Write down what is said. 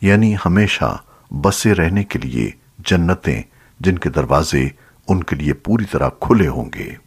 یعنی ہمیشہ بسے رہنے کے لیے جنتیں جن کے دروازے ان کے لیے پوری طرح کھلے ہوں گے۔